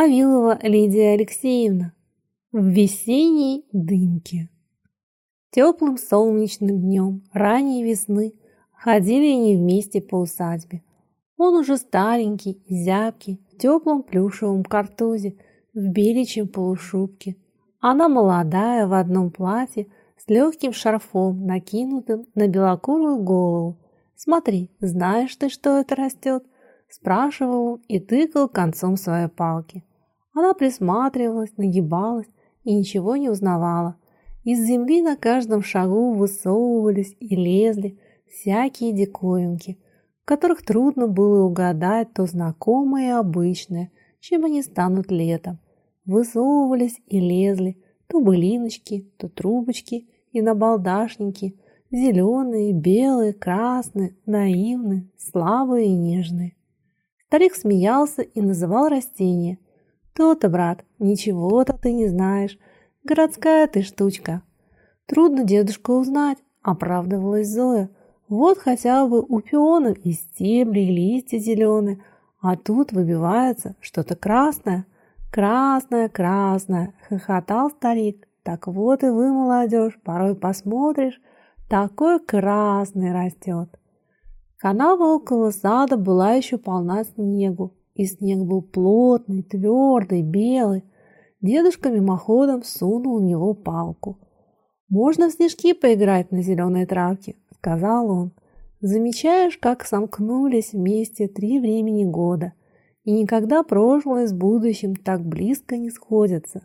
Авилова Лидия Алексеевна в весенней дымке. Теплым солнечным днем ранней весны ходили они вместе по усадьбе. Он уже старенький, зябкий, в теплом плюшевом картузе, в беличьем полушубке. Она молодая в одном платье с легким шарфом, накинутым на белокурую голову. «Смотри, знаешь ты, что это растет?» – спрашивал и тыкал концом своей палки. Она присматривалась, нагибалась и ничего не узнавала. Из земли на каждом шагу высовывались и лезли всякие диковинки, в которых трудно было угадать то знакомое и обычное, чем они станут летом. Высовывались и лезли то былиночки, то трубочки и набалдашники, зеленые, белые, красные, наивные, слабые и нежные. Старик смеялся и называл растения – то-то, брат, ничего-то ты не знаешь. Городская ты штучка. Трудно дедушку узнать, оправдывалась Зоя. Вот хотя бы у пионов и стебли, и листья зеленые, а тут выбивается что-то красное. Красное, красное, хохотал старик. Так вот и вы, молодежь, порой посмотришь, такой красный растет. Канава около сада была еще полна снегу, и снег был плотный, твердый, белый. Дедушка мимоходом сунул в него палку. «Можно в снежки поиграть на зеленой травке», — сказал он. «Замечаешь, как сомкнулись вместе три времени года, и никогда прошлое с будущим так близко не сходятся,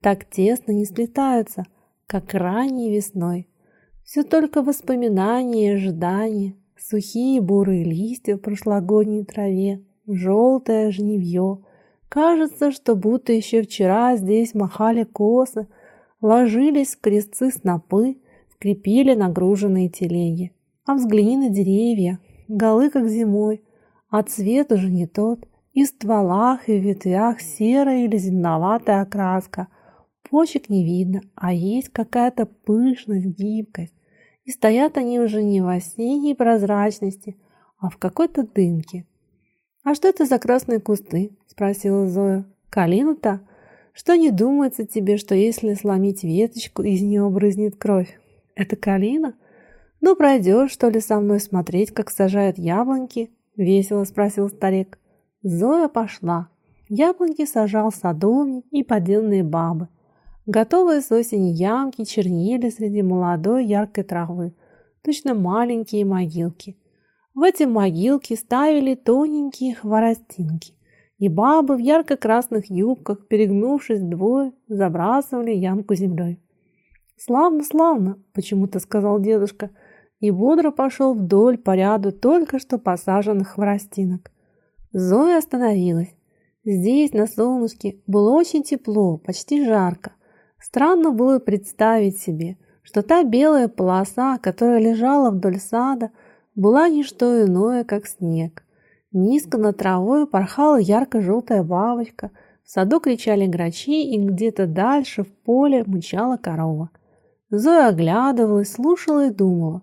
так тесно не сплетаются, как ранней весной. Все только воспоминания и ожидания, сухие бурые листья в прошлогодней траве, желтое жневье. Кажется, что будто еще вчера здесь махали косы, ложились в крестцы снопы, скрепили нагруженные телеги. А взгляни на деревья, голы как зимой, а цвет уже не тот, и в стволах, и в ветвях серая или зеленоватая окраска. Почек не видно, а есть какая-то пышность, гибкость. И стоят они уже не в осенней прозрачности, а в какой-то дымке. «А что это за красные кусты?» – спросила Зоя. «Калина-то? Что не думается тебе, что если сломить веточку, из нее брызнет кровь? Это калина? Ну, пройдешь, что ли, со мной смотреть, как сажают яблоньки?» – весело спросил старик. Зоя пошла. Яблоньки сажал садовник и поделанные бабы. Готовые с осени ямки чернели среди молодой яркой травы, точно маленькие могилки. В эти могилки ставили тоненькие хворостинки, и бабы в ярко-красных юбках, перегнувшись двое, забрасывали ямку землей. «Славно, славно!» – почему-то сказал дедушка, и бодро пошел вдоль по ряду только что посаженных хворостинок. Зоя остановилась. Здесь, на солнышке, было очень тепло, почти жарко. Странно было представить себе, что та белая полоса, которая лежала вдоль сада, была не что иное, как снег. Низко над травой порхала ярко-желтая бабочка, в саду кричали грачи, и где-то дальше в поле мычала корова. Зоя оглядывалась, слушала и думала,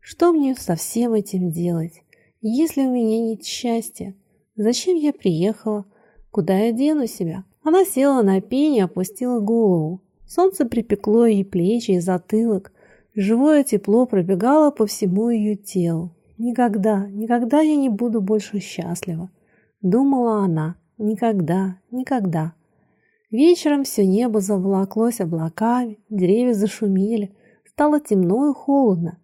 что мне со всем этим делать, если у меня нет счастья? Зачем я приехала? Куда я дену себя? Она села на пень и опустила голову. Солнце припекло ей плечи и затылок. Живое тепло пробегало по всему ее телу. «Никогда, никогда я не буду больше счастлива», — думала она. «Никогда, никогда». Вечером все небо заволоклось облаками, деревья зашумели, стало темно и холодно.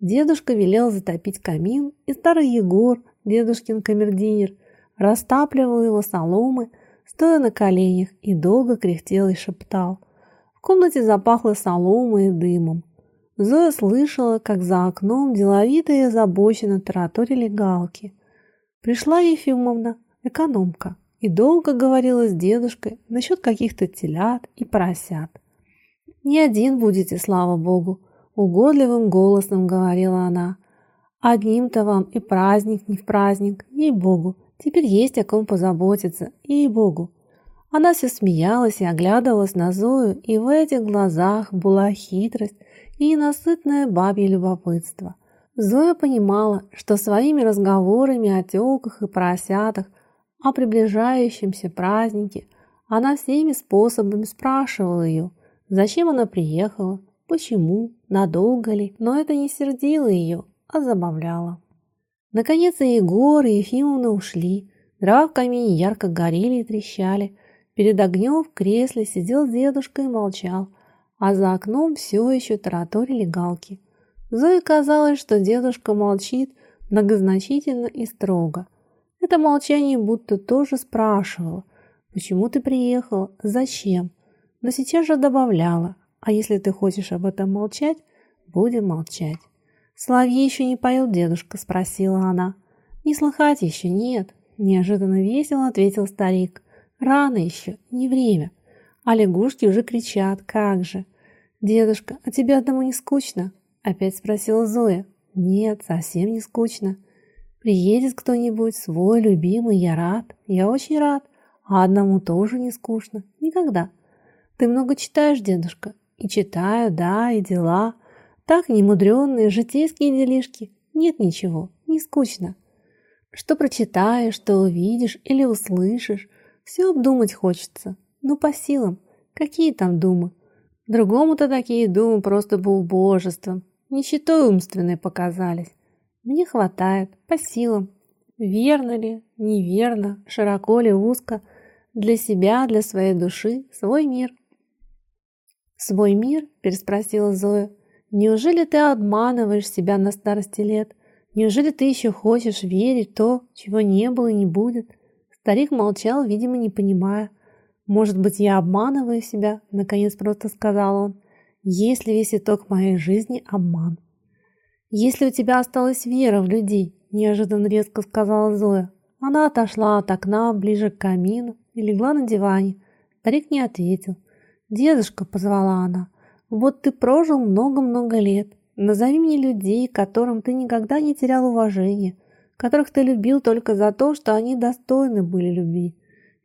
Дедушка велел затопить камин, и старый Егор, дедушкин камердинер, растапливал его соломы, стоя на коленях, и долго кряхтел и шептал. В комнате запахло соломой и дымом. Зоя слышала, как за окном деловито и озабоченно тараторили галки. Пришла Ефимовна, экономка, и долго говорила с дедушкой насчет каких-то телят и поросят. «Не один будете, слава богу», — угодливым голосом говорила она. «Одним-то вам и праздник не в праздник, ей-богу, теперь есть о ком позаботиться, ей-богу». Она все смеялась и оглядывалась на Зою, и в этих глазах была хитрость, и ненасытное бабье любопытство. Зоя понимала, что своими разговорами о тёлках и поросятах, о приближающемся празднике, Она всеми способами спрашивала ее, зачем она приехала, почему, надолго ли, но это не сердило ее, а забавляло. Наконец и Егор, и Ефимовна ушли, дрова в камине ярко горели и трещали. Перед огнем в кресле сидел дедушка и молчал, а за окном все еще тараторили галки. Зое казалось, что дедушка молчит многозначительно и строго. Это молчание будто тоже спрашивало – Почему ты приехал? Зачем? Но сейчас же добавляла. А если ты хочешь об этом молчать, будем молчать. Соловьи еще не поет, дедушка, спросила она. Не слыхать еще, нет. Неожиданно весело ответил старик. Рано еще, не время. А лягушки уже кричат, как же. Дедушка, а тебе одному не скучно? Опять спросила Зоя. Нет, совсем не скучно. Приедет кто-нибудь, свой, любимый, я рад. Я очень рад. А одному тоже не скучно. Никогда. Ты много читаешь, дедушка? И читаю, да, и дела. Так немудренные, житейские делишки. Нет ничего, не скучно. Что прочитаешь, что увидишь или услышишь, все обдумать хочется. Ну, по силам. Какие там думы? Другому-то такие думы просто бы убожеством, нищетой умственной показались. Мне хватает, по силам. Верно ли, неверно, широко ли, узко – для себя, для своей души, свой мир. «Свой мир?» – переспросила Зоя. «Неужели ты обманываешь себя на старости лет? Неужели ты еще хочешь верить в то, чего не было и не будет?» Старик молчал, видимо, не понимая. «Может быть, я обманываю себя?» – наконец просто сказал он. «Если весь итог моей жизни – обман». «Если у тебя осталась вера в людей», – неожиданно резко сказала Зоя. Она отошла от окна ближе к камину и легла на диване. Старик не ответил. «Дедушка», — позвала она, — «вот ты прожил много-много лет. Назови мне людей, которым ты никогда не терял уважения, которых ты любил только за то, что они достойны были любви.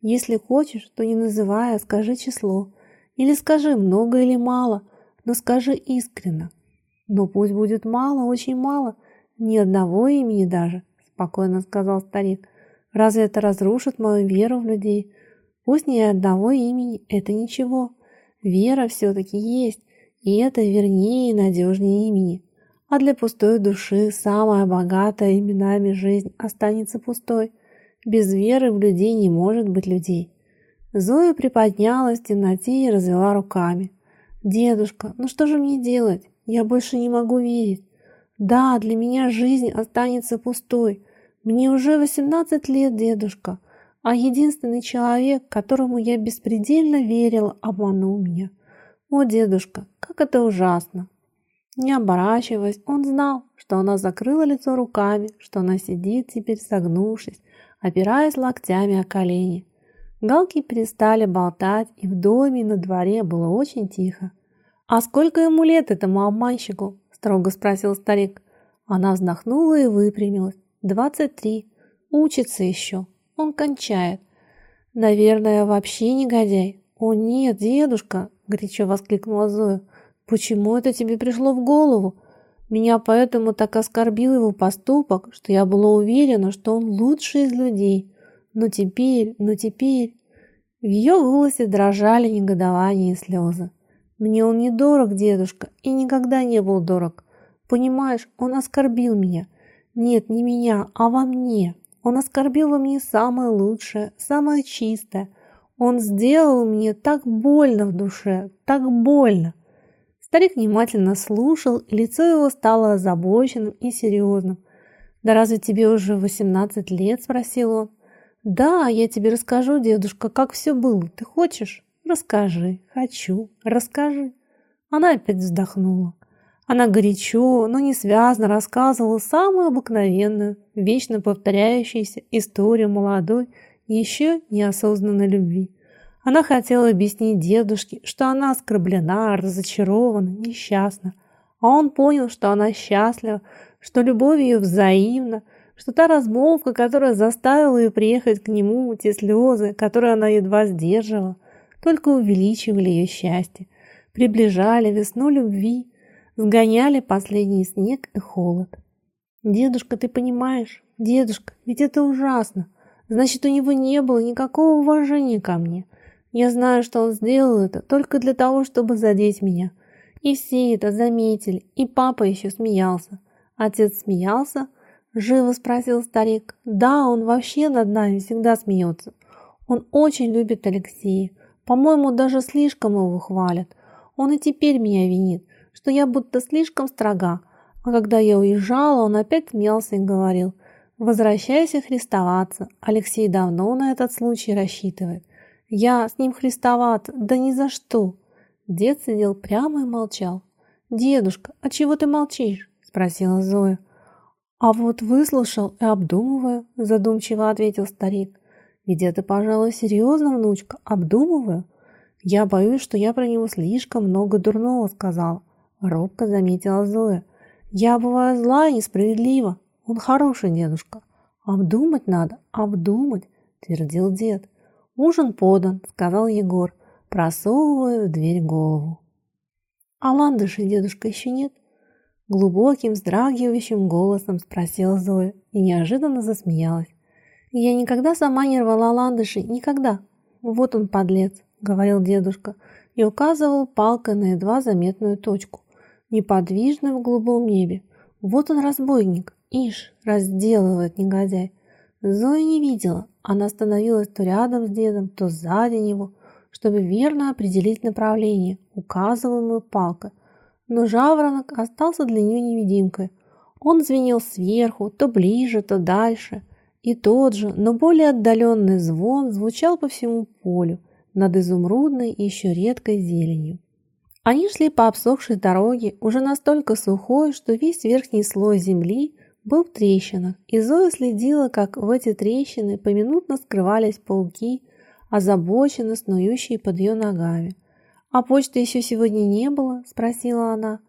Если хочешь, то не называя, скажи число. Или скажи много или мало, но скажи искренно. Но пусть будет мало, очень мало, ни одного имени даже, спокойно сказал старик. Разве это разрушит мою веру в людей? Пусть ни одного имени – это ничего. Вера все-таки есть, и это вернее и надежнее имени. А для пустой души самая богатая именами жизнь останется пустой. Без веры в людей не может быть людей. Зоя приподнялась в темноте и развела руками. «Дедушка, ну что же мне делать? Я больше не могу верить. Да, для меня жизнь останется пустой. Мне уже 18 лет, дедушка а единственный человек, которому я беспредельно верила, обманул меня. О, дедушка, как это ужасно! Не оборачиваясь, он знал, что она закрыла лицо руками, что она сидит теперь согнувшись, опираясь локтями о колени. Галки перестали болтать, и в доме и на дворе было очень тихо. «А сколько ему лет этому обманщику?» – строго спросил старик. Она вздохнула и выпрямилась. «Двадцать три. Учится еще. Он кончает. Наверное, вообще негодяй. О нет, дедушка, горячо воскликнула Зоя. Почему это тебе пришло в голову? Меня поэтому так оскорбил его поступок, что я была уверена, что он лучший из людей. Но теперь, но теперь... В ее голосе дрожали негодование и слезы. Мне он не дорог, дедушка, и никогда не был дорог. Понимаешь, он оскорбил меня. Нет, не меня, а во мне. Он оскорбил во мне самое лучшее, самое чистое. Он сделал мне так больно в душе, так больно. Старик внимательно слушал, и лицо его стало озабоченным и серьезным. «Да разве тебе уже восемнадцать лет?» – спросил он. «Да, я тебе расскажу, дедушка, как все было. Ты хочешь?» «Расскажи. Хочу. Расскажи». Она опять вздохнула. Она горячо, но не связно рассказывала самую обыкновенную, вечно повторяющуюся историю молодой, еще неосознанной любви. Она хотела объяснить дедушке, что она оскорблена, разочарована, несчастна. А он понял, что она счастлива, что любовь ее взаимна, что та размолвка, которая заставила ее приехать к нему, те слезы, которые она едва сдерживала, только увеличивали ее счастье, приближали весну любви, сгоняли последний снег и холод. «Дедушка, ты понимаешь? Дедушка, ведь это ужасно. Значит, у него не было никакого уважения ко мне. Я знаю, что он сделал это только для того, чтобы задеть меня. И все это заметили, и папа еще смеялся. Отец смеялся? Живо спросил старик. Да, он вообще над нами всегда смеется. Он очень любит Алексея. По-моему, даже слишком его хвалят. Он и теперь меня винит, что я будто слишком строга. А когда я уезжала, он опять смеялся и говорил, «Возвращайся христоваться. Алексей давно на этот случай рассчитывает. Я с ним христоваться, да ни за что». Дед сидел прямо и молчал. «Дедушка, а чего ты молчишь?» – спросила Зоя. «А вот выслушал и обдумываю», – задумчиво ответил старик. «Ведь это, пожалуй, серьезно, внучка, обдумываю. Я боюсь, что я про него слишком много дурного сказал. робко заметила Зоя. «Я бываю зла и несправедлива. Он хороший дедушка. Обдумать надо, обдумать», – твердил дед. «Ужин подан», – сказал Егор, просовывая в дверь голову. «А ландышей дедушка еще нет?» Глубоким, вздрагивающим голосом спросила Зоя и неожиданно засмеялась. «Я никогда сама не рвала ландышей, никогда. Вот он, подлец», — говорил дедушка и указывал палкой на едва заметную точку, неподвижную в голубом небе. «Вот он, разбойник, ишь, разделывает негодяй». Зоя не видела, она становилась то рядом с дедом, то сзади него, чтобы верно определить направление, указываемую палкой но жаворонок остался для нее невидимкой. Он звенел сверху, то ближе, то дальше, и тот же, но более отдаленный звон звучал по всему полю, над изумрудной и еще редкой зеленью. Они шли по обсохшей дороге, уже настолько сухой, что весь верхний слой земли был в трещинах, и Зоя следила, как в эти трещины поминутно скрывались пауки, озабоченно снующие под ее ногами. «А почты еще сегодня не было?» – спросила она.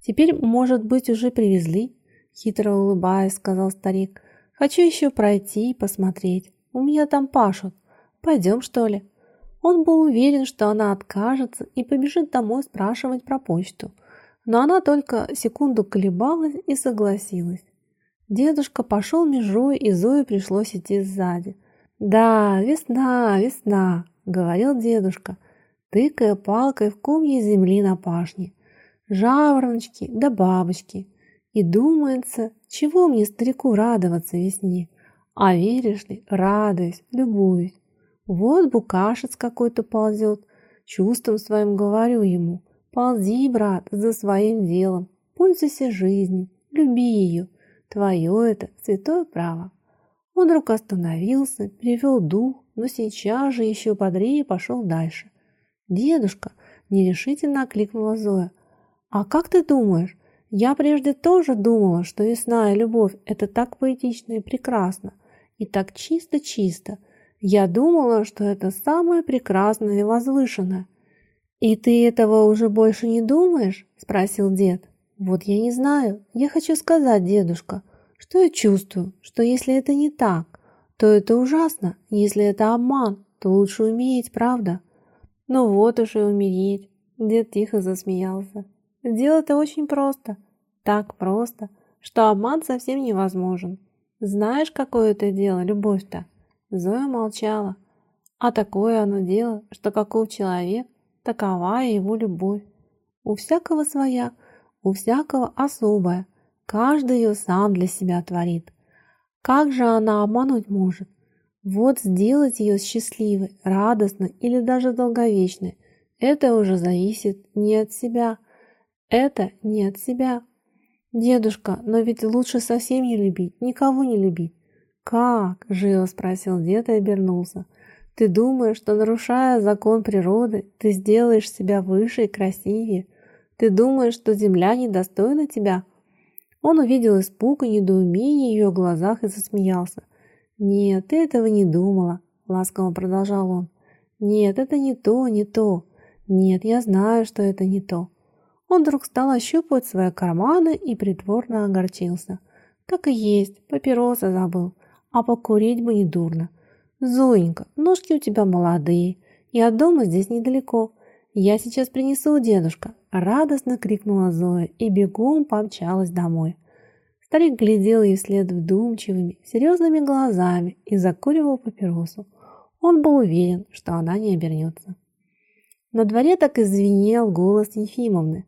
«Теперь, может быть, уже привезли?» – хитро улыбаясь, сказал старик. «Хочу еще пройти и посмотреть. У меня там пашут. Пойдем, что ли?» Он был уверен, что она откажется и побежит домой спрашивать про почту. Но она только секунду колебалась и согласилась. Дедушка пошел межой, и Зое пришлось идти сзади. «Да, весна, весна», — говорил дедушка, — тыкая палкой в комья земли на пашне. Жавороночки да бабочки. И думается, чего мне, старику, радоваться весне? А веришь ли, радуюсь, любуюсь. Вот букашец какой-то ползет. Чувством своим говорю ему. Ползи, брат, за своим делом. Пользуйся жизнью, люби ее. Твое это святое право. Он вдруг остановился, перевел дух, но сейчас же еще бодрее пошел дальше. «Дедушка!» – нерешительно окликнула Зоя. «А как ты думаешь? Я прежде тоже думала, что весна и любовь – это так поэтично и прекрасно, и так чисто-чисто. Я думала, что это самое прекрасное и возвышенное». «И ты этого уже больше не думаешь?» – спросил дед. «Вот я не знаю. Я хочу сказать, дедушка, что я чувствую, что если это не так, то это ужасно. Если это обман, то лучше умереть, правда?» Ну вот уж и умереть. Дед тихо засмеялся. Дело-то очень просто. Так просто, что обман совсем невозможен. Знаешь, какое это дело, любовь-то? Зоя молчала. А такое оно дело, что каков человек, такова и его любовь. У всякого своя, у всякого особая. Каждый ее сам для себя творит. Как же она обмануть может? Вот сделать ее счастливой, радостной или даже долговечной, это уже зависит не от себя. Это не от себя. Дедушка, но ведь лучше совсем не любить, никого не любить. Как? Живо спросил дед и обернулся. Ты думаешь, что нарушая закон природы, ты сделаешь себя выше и красивее? Ты думаешь, что земля недостойна тебя? Он увидел испуг и недоумение в ее глазах и засмеялся. «Нет, ты этого не думала», — ласково продолжал он. «Нет, это не то, не то. Нет, я знаю, что это не то». Он вдруг стал ощупывать свои карманы и притворно огорчился. «Так и есть, папироса забыл, а покурить бы не дурно. Зоенька, ножки у тебя молодые, и от дома здесь недалеко. Я сейчас принесу, дедушка!» Радостно крикнула Зоя и бегом помчалась домой. Старик глядел ей вслед вдумчивыми, серьезными глазами и закуривал папиросу. Он был уверен, что она не обернется. На дворе так и звенел голос Ефимовны.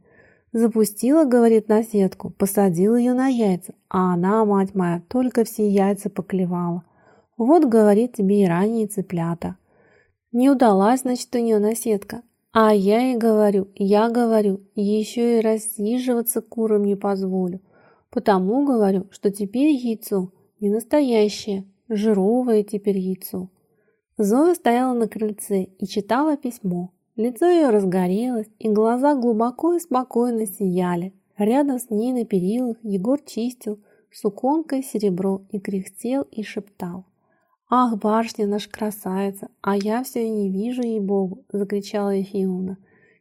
Запустила, говорит, на сетку, посадила ее на яйца, а она, мать моя, только все яйца поклевала. Вот, говорит, тебе и ранние цыплята. Не удалась, значит, у нее наседка. А я ей говорю, я говорю, еще и рассиживаться курам не позволю. Потому говорю, что теперь яйцо не настоящее, жировое теперь яйцо. Зоя стояла на крыльце и читала письмо. Лицо ее разгорелось, и глаза глубоко и спокойно сияли. Рядом с ней на перилах Егор чистил суконкой серебро и кряхтел и шептал. «Ах, барышня наша красавица, а я все не вижу ей-богу!» – закричала Ефимовна.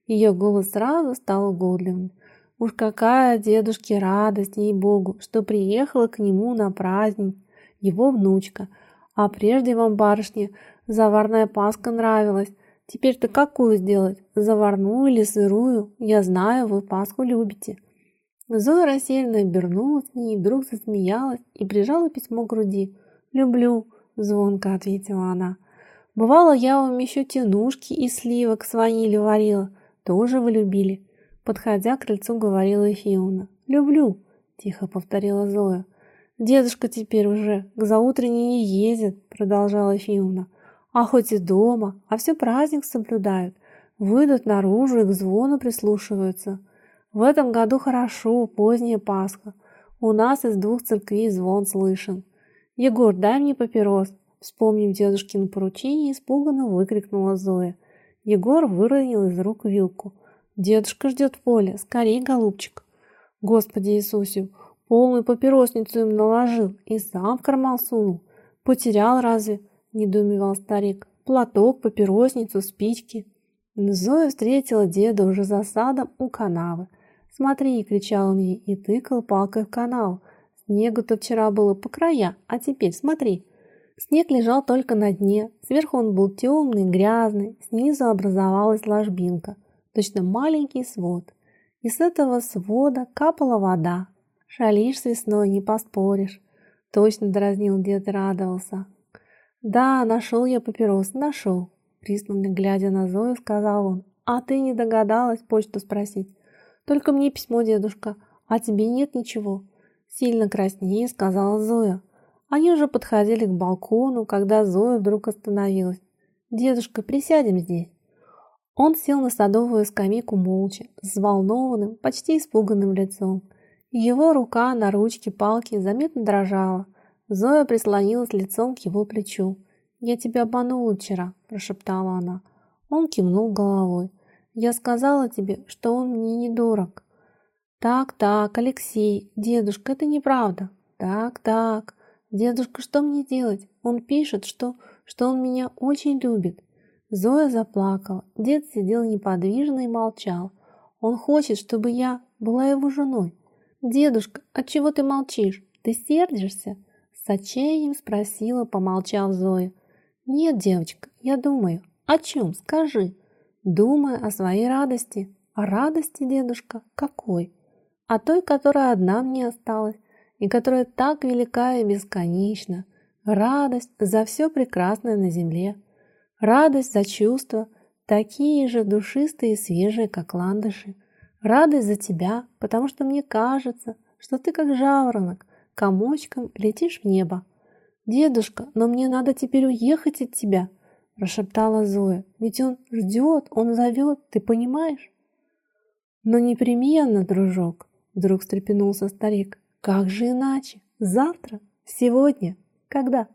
Ее голос сразу стал угодливым. Уж какая дедушке радость, ей-богу, что приехала к нему на праздник его внучка. А прежде вам, барышня, заварная паска нравилась. Теперь-то какую сделать? Заварную или сырую? Я знаю, вы пасху любите. Зоя рассеянно обернулась к ней, вдруг засмеялась и прижала письмо к груди. «Люблю», — звонко ответила она. «Бывало, я вам еще тянушки и сливок с ванилью варила. Тоже вы любили». Подходя к крыльцу, говорила Ефимовна. «Люблю», — тихо повторила Зоя. «Дедушка теперь уже к заутренней не ездит», — продолжала Ефимовна. «А хоть и дома, а все праздник соблюдают. Выйдут наружу и к звону прислушиваются. В этом году хорошо, поздняя Пасха. У нас из двух церквей звон слышен. Егор, дай мне папирос. Вспомнив дедушкино поручение, испуганно выкрикнула Зоя. Егор выронил из рук вилку. Дедушка ждет в поле. Скорей, голубчик. Господи Иисусе, полную папиросницу им наложил и сам в карман сунул. Потерял разве? Недоумевал старик. Платок, папиросницу, спички. Зоя встретила деда уже за садом у канавы. «Смотри!» — кричал он ей и тыкал палкой в канал. Снегу-то вчера было по края, а теперь смотри. Снег лежал только на дне, сверху он был темный, грязный, снизу образовалась ложбинка, точно маленький свод. И с этого свода капала вода. Шалишь с весной, не поспоришь. Точно дразнил дед и радовался. Да, нашел я папирос, нашел. Пристально глядя на Зою, сказал он. А ты не догадалась почту спросить? Только мне письмо, дедушка, а тебе нет ничего. Сильно краснее, сказала Зоя. Они уже подходили к балкону, когда Зоя вдруг остановилась. «Дедушка, присядем здесь». Он сел на садовую скамейку молча, с взволнованным, почти испуганным лицом. Его рука на ручке палки заметно дрожала. Зоя прислонилась лицом к его плечу. «Я тебя обманула вчера», – прошептала она. Он кивнул головой. Я сказала тебе, что он мне не дорог. Так, так, Алексей, дедушка, это неправда. Так, так, дедушка, что мне делать? Он пишет, что, что он меня очень любит. Зоя заплакала. Дед сидел неподвижно и молчал. Он хочет, чтобы я была его женой. Дедушка, от чего ты молчишь? Ты сердишься? С отчаянием спросила, помолчав Зоя. Нет, девочка, я думаю. О чем? Скажи думая о своей радости. О радости, дедушка, какой? О той, которая одна мне осталась, и которая так велика и бесконечна. Радость за все прекрасное на земле. Радость за чувства, такие же душистые и свежие, как ландыши. Радость за тебя, потому что мне кажется, что ты как жаворонок, комочком летишь в небо. Дедушка, но мне надо теперь уехать от тебя – прошептала Зоя. «Ведь он ждет, он зовет, ты понимаешь?» «Но непременно, дружок!» Вдруг встрепенулся старик. «Как же иначе? Завтра? Сегодня? Когда?»